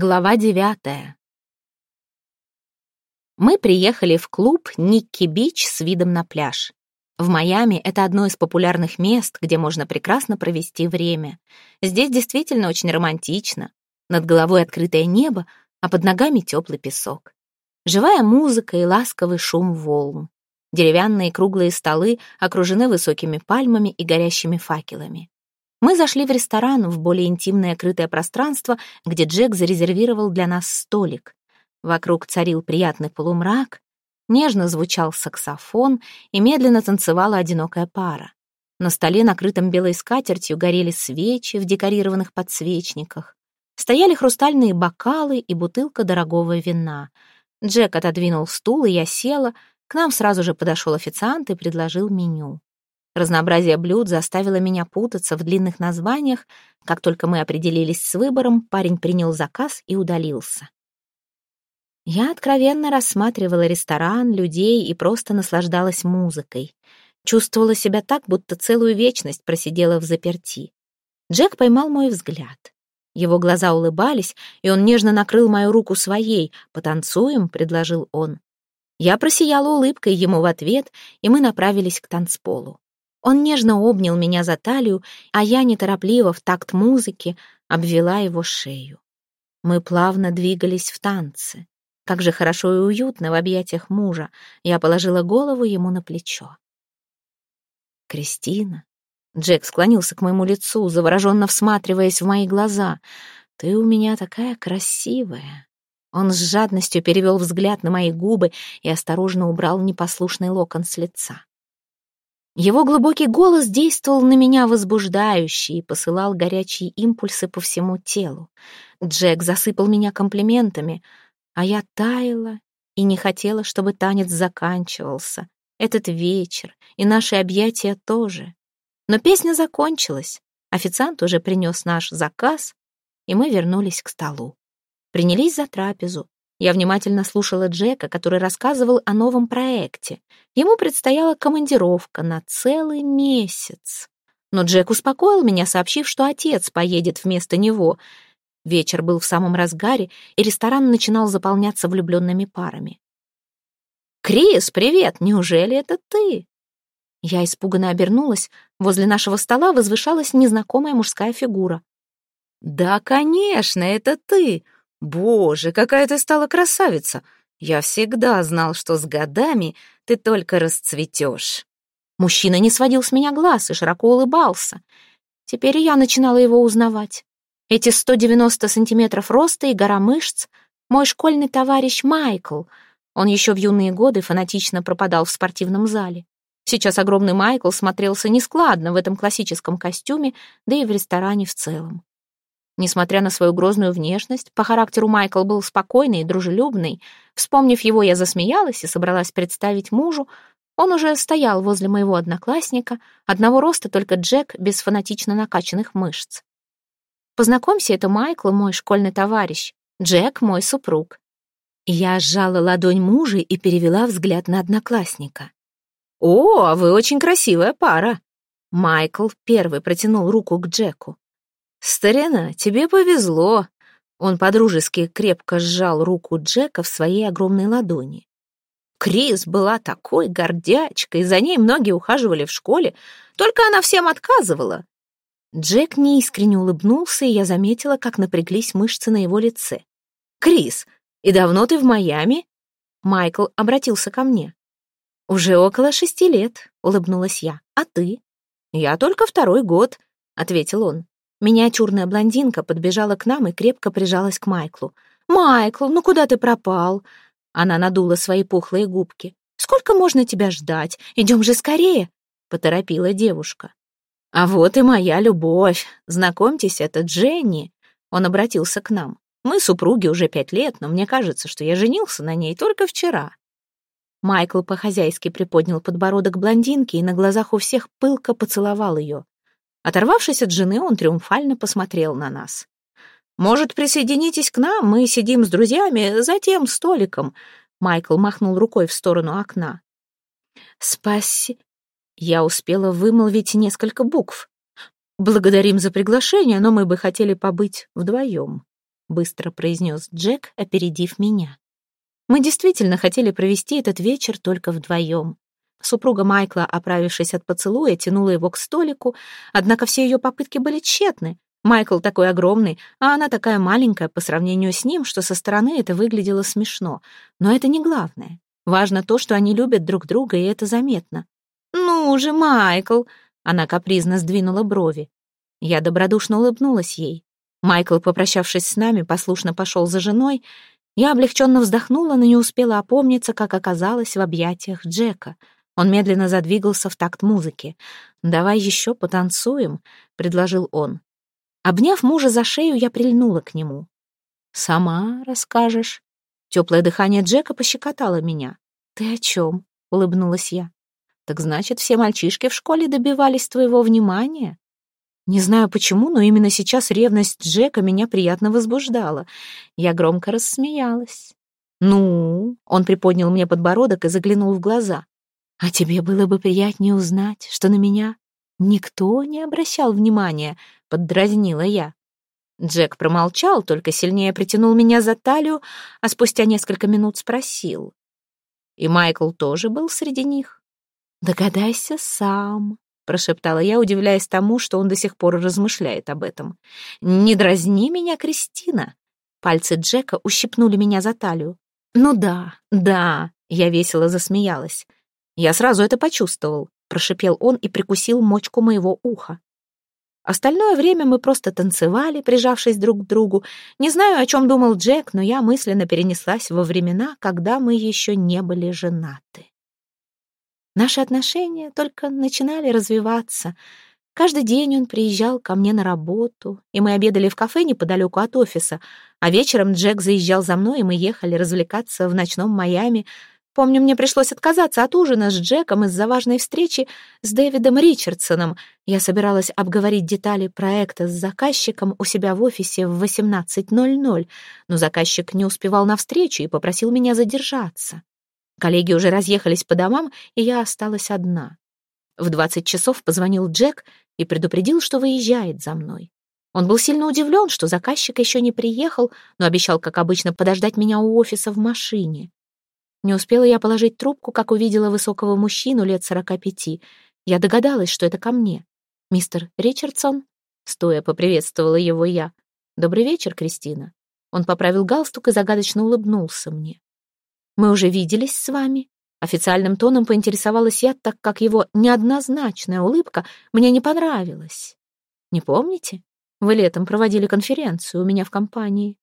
Глава девятая. Мы приехали в клуб «Никки-Бич» с видом на пляж. В Майами это одно из популярных мест, где можно прекрасно провести время. Здесь действительно очень романтично. Над головой открытое небо, а под ногами теплый песок. Живая музыка и ласковый шум волн. Деревянные круглые столы окружены высокими пальмами и горящими факелами. Мы зашли в ресторан, в более интимное крытое пространство, где Джек зарезервировал для нас столик. Вокруг царил приятный полумрак, нежно звучал саксофон и медленно танцевала одинокая пара. На столе, накрытом белой скатертью, горели свечи в декорированных подсвечниках. Стояли хрустальные бокалы и бутылка дорогого вина. Джек отодвинул стул, и я села. К нам сразу же подошел официант и предложил меню. Разнообразие блюд заставило меня путаться в длинных названиях. Как только мы определились с выбором, парень принял заказ и удалился. Я откровенно рассматривала ресторан, людей и просто наслаждалась музыкой. Чувствовала себя так, будто целую вечность просидела в заперти. Джек поймал мой взгляд. Его глаза улыбались, и он нежно накрыл мою руку своей. «Потанцуем?» — предложил он. Я просияла улыбкой ему в ответ, и мы направились к танцполу. Он нежно обнял меня за талию, а я неторопливо в такт музыки обвела его шею. Мы плавно двигались в танце. Как же хорошо и уютно в объятиях мужа. Я положила голову ему на плечо. «Кристина». Джек склонился к моему лицу, завороженно всматриваясь в мои глаза. «Ты у меня такая красивая». Он с жадностью перевел взгляд на мои губы и осторожно убрал непослушный локон с лица. Его глубокий голос действовал на меня возбуждающе и посылал горячие импульсы по всему телу. Джек засыпал меня комплиментами, а я таяла и не хотела, чтобы танец заканчивался. Этот вечер и наши объятия тоже. Но песня закончилась. Официант уже принес наш заказ, и мы вернулись к столу. Принялись за трапезу. Я внимательно слушала Джека, который рассказывал о новом проекте. Ему предстояла командировка на целый месяц. Но Джек успокоил меня, сообщив, что отец поедет вместо него. Вечер был в самом разгаре, и ресторан начинал заполняться влюбленными парами. «Крис, привет! Неужели это ты?» Я испуганно обернулась. Возле нашего стола возвышалась незнакомая мужская фигура. «Да, конечно, это ты!» «Боже, какая ты стала красавица! Я всегда знал, что с годами ты только расцветешь». Мужчина не сводил с меня глаз и широко улыбался. Теперь я начинала его узнавать. Эти 190 сантиметров роста и гора мышц — мой школьный товарищ Майкл. Он еще в юные годы фанатично пропадал в спортивном зале. Сейчас огромный Майкл смотрелся нескладно в этом классическом костюме, да и в ресторане в целом. Несмотря на свою грозную внешность, по характеру Майкл был спокойный и дружелюбный. Вспомнив его, я засмеялась и собралась представить мужу. Он уже стоял возле моего одноклассника, одного роста только Джек без фанатично накачанных мышц. «Познакомься, это Майкл, мой школьный товарищ. Джек — мой супруг». Я сжала ладонь мужа и перевела взгляд на одноклассника. «О, а вы очень красивая пара!» Майкл первый протянул руку к Джеку. «Старина, тебе повезло!» Он подружески крепко сжал руку Джека в своей огромной ладони. Крис была такой гордячкой, за ней многие ухаживали в школе, только она всем отказывала. Джек неискренне улыбнулся, и я заметила, как напряглись мышцы на его лице. «Крис, и давно ты в Майами?» Майкл обратился ко мне. «Уже около шести лет», — улыбнулась я. «А ты?» «Я только второй год», — ответил он. Миниатюрная блондинка подбежала к нам и крепко прижалась к Майклу. «Майкл, ну куда ты пропал?» Она надула свои пухлые губки. «Сколько можно тебя ждать? Идем же скорее!» — поторопила девушка. «А вот и моя любовь. Знакомьтесь, это Дженни». Он обратился к нам. «Мы супруги уже пять лет, но мне кажется, что я женился на ней только вчера». Майкл по-хозяйски приподнял подбородок блондинки и на глазах у всех пылко поцеловал ее. Оторвавшись от жены, он триумфально посмотрел на нас. «Может, присоединитесь к нам? Мы сидим с друзьями за тем столиком». Майкл махнул рукой в сторону окна. «Спаси...» Я успела вымолвить несколько букв. «Благодарим за приглашение, но мы бы хотели побыть вдвоем». — быстро произнес Джек, опередив меня. Мы действительно хотели провести этот вечер только вдвоем. Супруга Майкла, оправившись от поцелуя, тянула его к столику, однако все ее попытки были тщетны. Майкл такой огромный, а она такая маленькая по сравнению с ним, что со стороны это выглядело смешно. Но это не главное. Важно то, что они любят друг друга, и это заметно. «Ну же, Майкл!» Она капризно сдвинула брови. Я добродушно улыбнулась ей. Майкл, попрощавшись с нами, послушно пошел за женой. Я облегченно вздохнула, но не успела опомниться, как оказалась в объятиях Джека — он медленно задвигался в такт музыки. «Давай еще потанцуем», — предложил он. Обняв мужа за шею, я прильнула к нему. «Сама расскажешь?» Теплое дыхание Джека пощекотало меня. «Ты о чем?» — улыбнулась я. «Так значит, все мальчишки в школе добивались твоего внимания?» Не знаю почему, но именно сейчас ревность Джека меня приятно возбуждала. Я громко рассмеялась. «Ну?» — он приподнял мне подбородок и заглянул в глаза. А тебе было бы приятнее узнать, что на меня никто не обращал внимания, поддразнила я. Джек промолчал, только сильнее притянул меня за талию, а спустя несколько минут спросил. И Майкл тоже был среди них. «Догадайся сам», — прошептала я, удивляясь тому, что он до сих пор размышляет об этом. «Не дразни меня, Кристина». Пальцы Джека ущипнули меня за талию. «Ну да, да», — я весело засмеялась. «Я сразу это почувствовал», — прошипел он и прикусил мочку моего уха. Остальное время мы просто танцевали, прижавшись друг к другу. Не знаю, о чем думал Джек, но я мысленно перенеслась во времена, когда мы еще не были женаты. Наши отношения только начинали развиваться. Каждый день он приезжал ко мне на работу, и мы обедали в кафе неподалеку от офиса, а вечером Джек заезжал за мной, и мы ехали развлекаться в ночном Майами — Помню, мне пришлось отказаться от ужина с Джеком из-за важной встречи с Дэвидом Ричардсоном. Я собиралась обговорить детали проекта с заказчиком у себя в офисе в 18.00, но заказчик не успевал на встречу и попросил меня задержаться. Коллеги уже разъехались по домам, и я осталась одна. В 20 часов позвонил Джек и предупредил, что выезжает за мной. Он был сильно удивлен, что заказчик еще не приехал, но обещал, как обычно, подождать меня у офиса в машине. Не успела я положить трубку, как увидела высокого мужчину лет сорока пяти. Я догадалась, что это ко мне. «Мистер Ричардсон?» Стоя поприветствовала его я. «Добрый вечер, Кристина». Он поправил галстук и загадочно улыбнулся мне. «Мы уже виделись с вами?» Официальным тоном поинтересовалась я, так как его неоднозначная улыбка мне не понравилась. «Не помните? Вы летом проводили конференцию у меня в компании».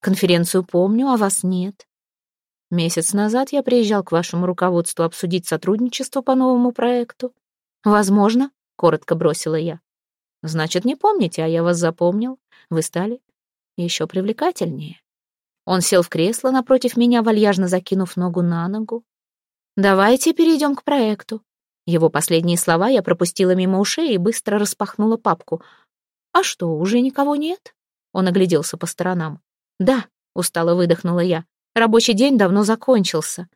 «Конференцию помню, а вас нет. Месяц назад я приезжал к вашему руководству обсудить сотрудничество по новому проекту. Возможно, коротко бросила я. Значит, не помните, а я вас запомнил. Вы стали еще привлекательнее. Он сел в кресло напротив меня, вальяжно закинув ногу на ногу. «Давайте перейдем к проекту». Его последние слова я пропустила мимо ушей и быстро распахнула папку. «А что, уже никого нет?» Он огляделся по сторонам. «Да», — устало выдохнула я. Рабочий день давно закончился.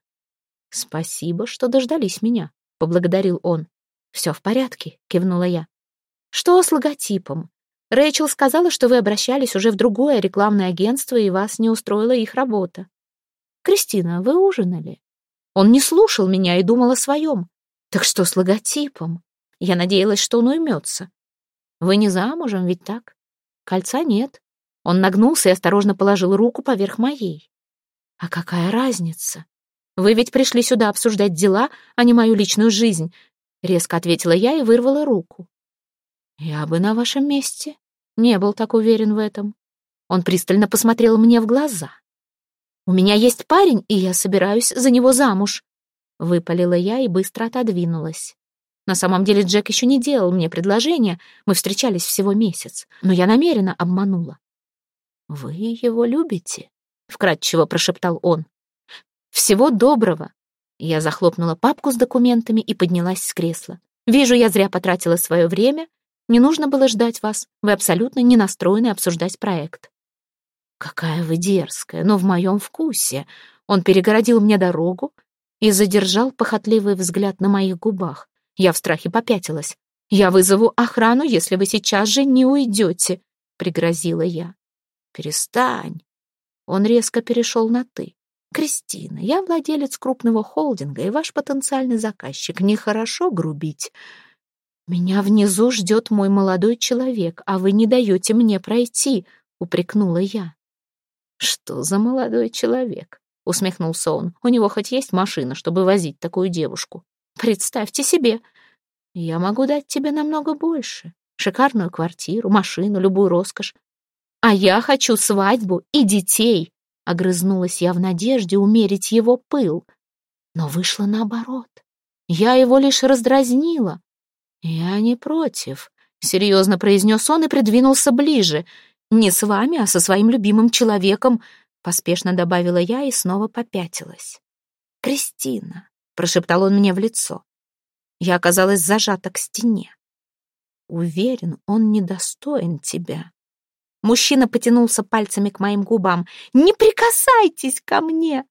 Спасибо, что дождались меня, поблагодарил он. Все в порядке, кивнула я. Что с логотипом? Рэйчел сказала, что вы обращались уже в другое рекламное агентство, и вас не устроила их работа. Кристина, вы ужинали? Он не слушал меня и думал о своем. Так что с логотипом? Я надеялась, что он уймется. Вы не замужем, ведь так? Кольца нет. Он нагнулся и осторожно положил руку поверх моей. «А какая разница? Вы ведь пришли сюда обсуждать дела, а не мою личную жизнь», — резко ответила я и вырвала руку. «Я бы на вашем месте не был так уверен в этом». Он пристально посмотрел мне в глаза. «У меня есть парень, и я собираюсь за него замуж», — выпалила я и быстро отодвинулась. На самом деле Джек еще не делал мне предложения, мы встречались всего месяц, но я намеренно обманула. «Вы его любите?» Вкратчиво прошептал он. Всего доброго. Я захлопнула папку с документами и поднялась с кресла. Вижу, я зря потратила свое время. Не нужно было ждать вас. Вы абсолютно не настроены обсуждать проект. Какая вы дерзкая, но в моем вкусе. Он перегородил мне дорогу и задержал похотливый взгляд на моих губах. Я в страхе попятилась. «Я вызову охрану, если вы сейчас же не уйдете», — пригрозила я. Перестань. Он резко перешел на «ты». «Кристина, я владелец крупного холдинга и ваш потенциальный заказчик. Нехорошо грубить. Меня внизу ждет мой молодой человек, а вы не даете мне пройти», — упрекнула я. «Что за молодой человек?» — усмехнулся он. «У него хоть есть машина, чтобы возить такую девушку? Представьте себе. Я могу дать тебе намного больше. Шикарную квартиру, машину, любую роскошь. А я хочу свадьбу и детей. Огрызнулась я в надежде умерить его пыл. Но вышло наоборот. Я его лишь раздразнила. «Я не против», — серьезно произнес он и придвинулся ближе. «Не с вами, а со своим любимым человеком», — поспешно добавила я и снова попятилась. «Кристина», — прошептал он мне в лицо. Я оказалась зажата к стене. «Уверен, он недостоин тебя», Мужчина потянулся пальцами к моим губам. «Не прикасайтесь ко мне!»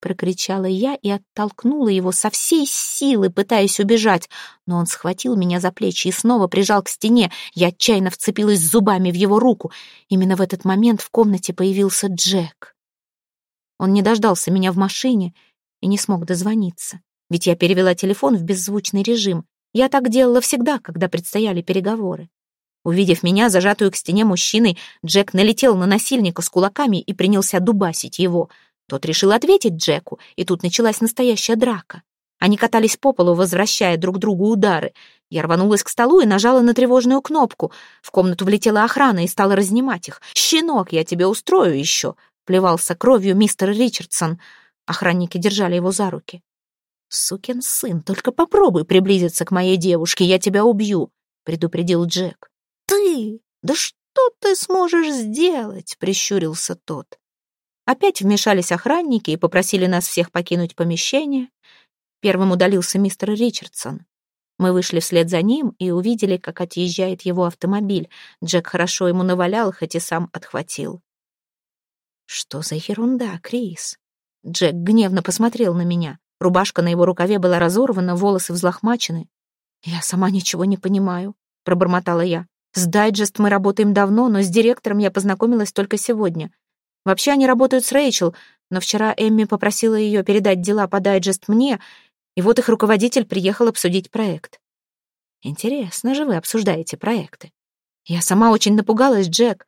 Прокричала я и оттолкнула его со всей силы, пытаясь убежать. Но он схватил меня за плечи и снова прижал к стене. Я отчаянно вцепилась зубами в его руку. Именно в этот момент в комнате появился Джек. Он не дождался меня в машине и не смог дозвониться. Ведь я перевела телефон в беззвучный режим. Я так делала всегда, когда предстояли переговоры. Увидев меня, зажатую к стене мужчиной, Джек налетел на насильника с кулаками и принялся дубасить его. Тот решил ответить Джеку, и тут началась настоящая драка. Они катались по полу, возвращая друг другу удары. Я рванулась к столу и нажала на тревожную кнопку. В комнату влетела охрана и стала разнимать их. «Щенок, я тебе устрою еще!» — плевался кровью мистер Ричардсон. Охранники держали его за руки. «Сукин сын, только попробуй приблизиться к моей девушке, я тебя убью», — предупредил Джек ты? Да что ты сможешь сделать?» — прищурился тот. Опять вмешались охранники и попросили нас всех покинуть помещение. Первым удалился мистер Ричардсон. Мы вышли вслед за ним и увидели, как отъезжает его автомобиль. Джек хорошо ему навалял, хоть и сам отхватил. «Что за ерунда, Крис?» Джек гневно посмотрел на меня. Рубашка на его рукаве была разорвана, волосы взлохмачены. «Я сама ничего не понимаю», — пробормотала я. С Дайджест мы работаем давно, но с директором я познакомилась только сегодня. Вообще они работают с Рэйчел, но вчера Эмми попросила ее передать дела по Дайджест мне, и вот их руководитель приехал обсудить проект. Интересно же вы обсуждаете проекты. Я сама очень напугалась, Джек.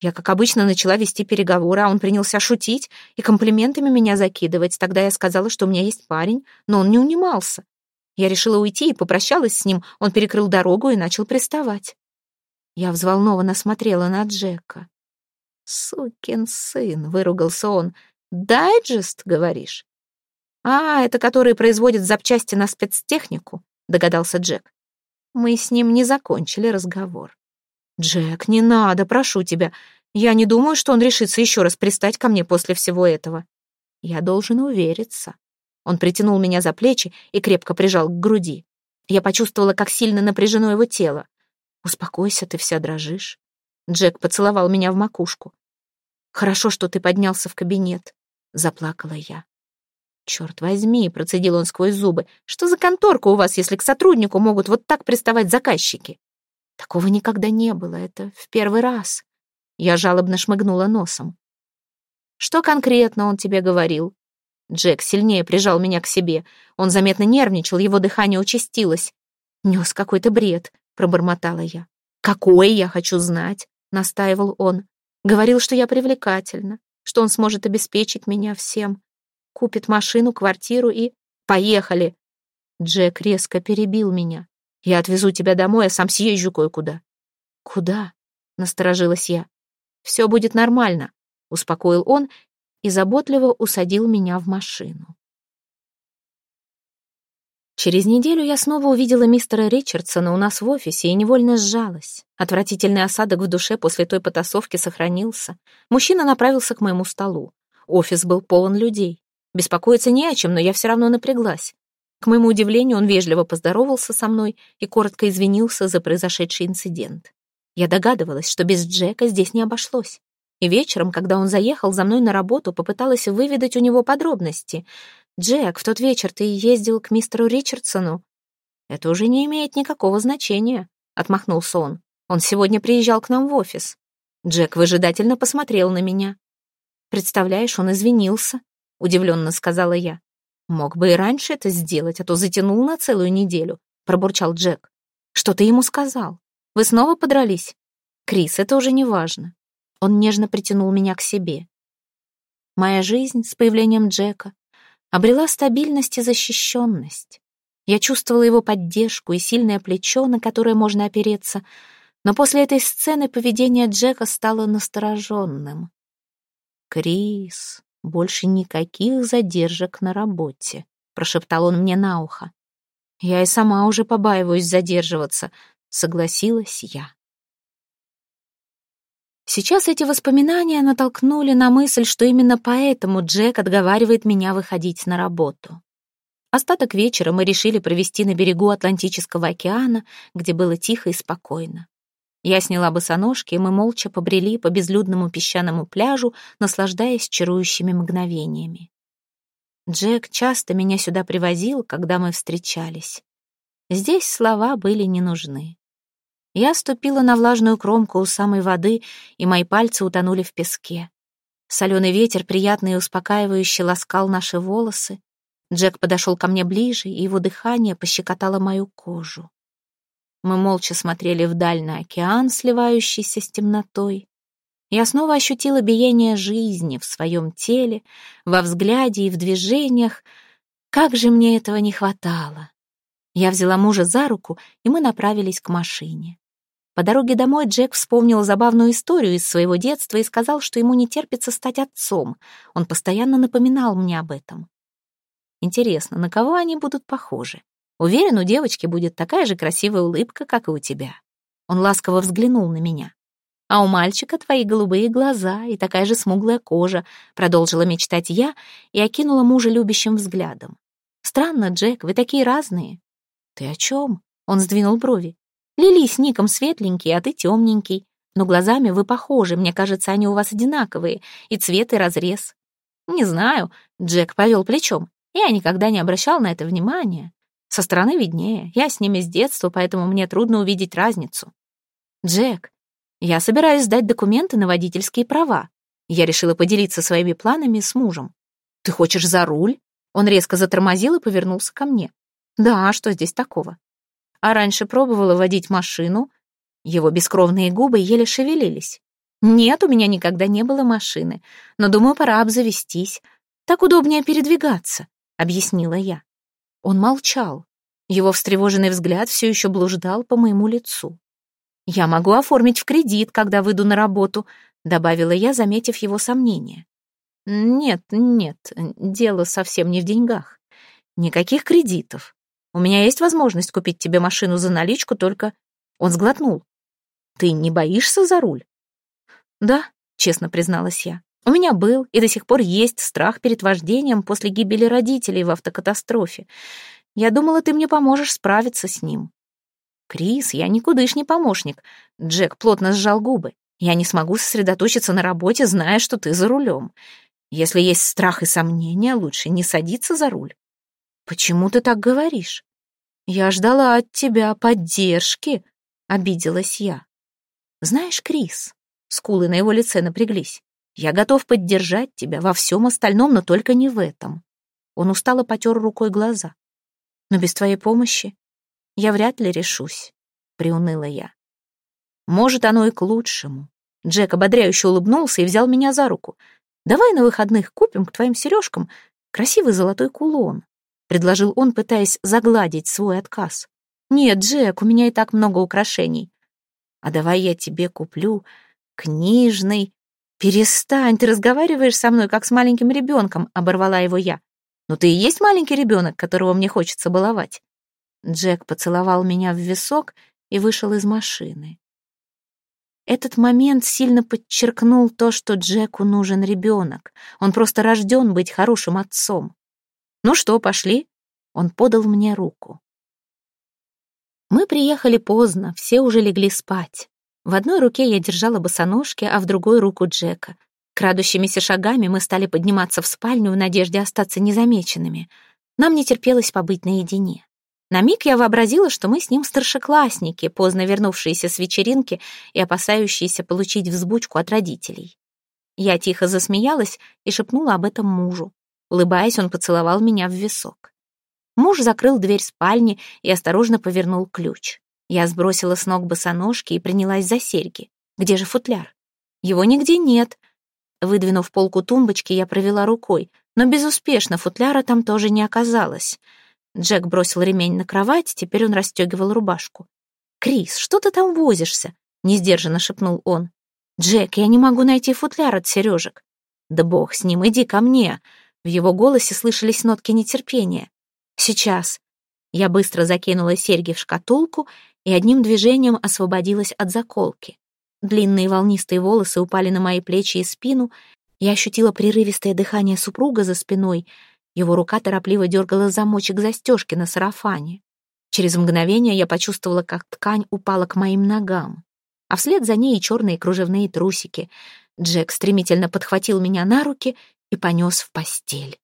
Я, как обычно, начала вести переговоры, а он принялся шутить и комплиментами меня закидывать. Тогда я сказала, что у меня есть парень, но он не унимался. Я решила уйти и попрощалась с ним. Он перекрыл дорогу и начал приставать. Я взволнованно смотрела на Джека. «Сукин сын», — выругался он. «Дайджест, говоришь?» «А, это который производит запчасти на спецтехнику», — догадался Джек. Мы с ним не закончили разговор. «Джек, не надо, прошу тебя. Я не думаю, что он решится еще раз пристать ко мне после всего этого. Я должен увериться». Он притянул меня за плечи и крепко прижал к груди. Я почувствовала, как сильно напряжено его тело. «Успокойся, ты вся дрожишь». Джек поцеловал меня в макушку. «Хорошо, что ты поднялся в кабинет», — заплакала я. «Черт возьми», — процедил он сквозь зубы, «что за конторка у вас, если к сотруднику могут вот так приставать заказчики?» «Такого никогда не было, это в первый раз». Я жалобно шмыгнула носом. «Что конкретно он тебе говорил?» Джек сильнее прижал меня к себе. Он заметно нервничал, его дыхание участилось. Нес какой-то бред пробормотала я. «Какой, я хочу знать», — настаивал он. Говорил, что я привлекательна, что он сможет обеспечить меня всем. Купит машину, квартиру и... Поехали!» Джек резко перебил меня. «Я отвезу тебя домой, а сам съезжу кое-куда». «Куда?» — насторожилась я. «Все будет нормально», — успокоил он и заботливо усадил меня в машину. Через неделю я снова увидела мистера Ричардсона у нас в офисе и невольно сжалась. Отвратительный осадок в душе после той потасовки сохранился. Мужчина направился к моему столу. Офис был полон людей. Беспокоиться не о чем, но я все равно напряглась. К моему удивлению, он вежливо поздоровался со мной и коротко извинился за произошедший инцидент. Я догадывалась, что без Джека здесь не обошлось. И вечером, когда он заехал за мной на работу, попыталась выведать у него подробности. «Джек, в тот вечер ты ездил к мистеру Ричардсону?» «Это уже не имеет никакого значения», — отмахнулся он. «Он сегодня приезжал к нам в офис». Джек выжидательно посмотрел на меня. «Представляешь, он извинился», — удивленно сказала я. «Мог бы и раньше это сделать, а то затянул на целую неделю», — пробурчал Джек. «Что ты ему сказал? Вы снова подрались?» «Крис, это уже не важно». Он нежно притянул меня к себе. Моя жизнь с появлением Джека обрела стабильность и защищенность. Я чувствовала его поддержку и сильное плечо, на которое можно опереться, но после этой сцены поведение Джека стало настороженным. «Крис, больше никаких задержек на работе», — прошептал он мне на ухо. «Я и сама уже побаиваюсь задерживаться», — согласилась я. Сейчас эти воспоминания натолкнули на мысль, что именно поэтому Джек отговаривает меня выходить на работу. Остаток вечера мы решили провести на берегу Атлантического океана, где было тихо и спокойно. Я сняла босоножки, и мы молча побрели по безлюдному песчаному пляжу, наслаждаясь чарующими мгновениями. Джек часто меня сюда привозил, когда мы встречались. Здесь слова были не нужны. Я ступила на влажную кромку у самой воды, и мои пальцы утонули в песке. Соленый ветер приятно и успокаивающе ласкал наши волосы. Джек подошел ко мне ближе, и его дыхание пощекотало мою кожу. Мы молча смотрели вдаль на океан, сливающийся с темнотой. Я снова ощутила биение жизни в своем теле, во взгляде и в движениях. Как же мне этого не хватало! Я взяла мужа за руку, и мы направились к машине. По дороге домой Джек вспомнил забавную историю из своего детства и сказал, что ему не терпится стать отцом. Он постоянно напоминал мне об этом. Интересно, на кого они будут похожи? Уверен, у девочки будет такая же красивая улыбка, как и у тебя. Он ласково взглянул на меня. А у мальчика твои голубые глаза и такая же смуглая кожа, продолжила мечтать я и окинула мужа любящим взглядом. Странно, Джек, вы такие разные. «Ты о чем?» Он сдвинул брови. «Лили с Ником светленький, а ты темненький. Но глазами вы похожи, мне кажется, они у вас одинаковые, и цвет, и разрез». «Не знаю», — Джек повел плечом. «Я никогда не обращал на это внимания. Со стороны виднее, я с ними с детства, поэтому мне трудно увидеть разницу». «Джек, я собираюсь сдать документы на водительские права. Я решила поделиться своими планами с мужем. Ты хочешь за руль?» Он резко затормозил и повернулся ко мне. Да, а что здесь такого? А раньше пробовала водить машину. Его бескровные губы еле шевелились. Нет, у меня никогда не было машины, но думаю, пора обзавестись. Так удобнее передвигаться, объяснила я. Он молчал. Его встревоженный взгляд все еще блуждал по моему лицу. «Я могу оформить в кредит, когда выйду на работу», — добавила я, заметив его сомнение. «Нет, нет, дело совсем не в деньгах. Никаких кредитов. У меня есть возможность купить тебе машину за наличку, только...» Он сглотнул. «Ты не боишься за руль?» «Да», — честно призналась я. «У меня был и до сих пор есть страх перед вождением после гибели родителей в автокатастрофе. Я думала, ты мне поможешь справиться с ним». «Крис, я никудышний помощник». Джек плотно сжал губы. «Я не смогу сосредоточиться на работе, зная, что ты за рулем. Если есть страх и сомнения, лучше не садиться за руль». «Почему ты так говоришь?» «Я ждала от тебя поддержки», — обиделась я. «Знаешь, Крис», — скулы на его лице напряглись, «я готов поддержать тебя во всем остальном, но только не в этом». Он устало потер рукой глаза. «Но без твоей помощи я вряд ли решусь», — приуныла я. «Может, оно и к лучшему». Джек ободряюще улыбнулся и взял меня за руку. «Давай на выходных купим к твоим сережкам красивый золотой кулон предложил он, пытаясь загладить свой отказ. «Нет, Джек, у меня и так много украшений. А давай я тебе куплю книжный...» «Перестань, ты разговариваешь со мной, как с маленьким ребенком», — оборвала его я. «Но ты и есть маленький ребенок, которого мне хочется баловать». Джек поцеловал меня в висок и вышел из машины. Этот момент сильно подчеркнул то, что Джеку нужен ребенок. Он просто рожден быть хорошим отцом. «Ну что, пошли?» Он подал мне руку. Мы приехали поздно, все уже легли спать. В одной руке я держала босоножки, а в другой — руку Джека. Крадущимися шагами мы стали подниматься в спальню в надежде остаться незамеченными. Нам не терпелось побыть наедине. На миг я вообразила, что мы с ним старшеклассники, поздно вернувшиеся с вечеринки и опасающиеся получить взбучку от родителей. Я тихо засмеялась и шепнула об этом мужу. Улыбаясь, он поцеловал меня в висок. Муж закрыл дверь спальни и осторожно повернул ключ. Я сбросила с ног босоножки и принялась за серьги. Где же футляр? Его нигде нет. Выдвинув полку тумбочки, я провела рукой, но безуспешно футляра там тоже не оказалось. Джек бросил ремень на кровать, теперь он расстегивал рубашку. «Крис, что ты там возишься?» — несдержанно шепнул он. «Джек, я не могу найти футляр от сережек». «Да бог с ним, иди ко мне!» В его голосе слышались нотки нетерпения. «Сейчас». Я быстро закинула серьги в шкатулку и одним движением освободилась от заколки. Длинные волнистые волосы упали на мои плечи и спину. Я ощутила прерывистое дыхание супруга за спиной. Его рука торопливо дергала замочек застежки на сарафане. Через мгновение я почувствовала, как ткань упала к моим ногам. А вслед за ней и черные кружевные трусики. Джек стремительно подхватил меня на руки и понес в постель.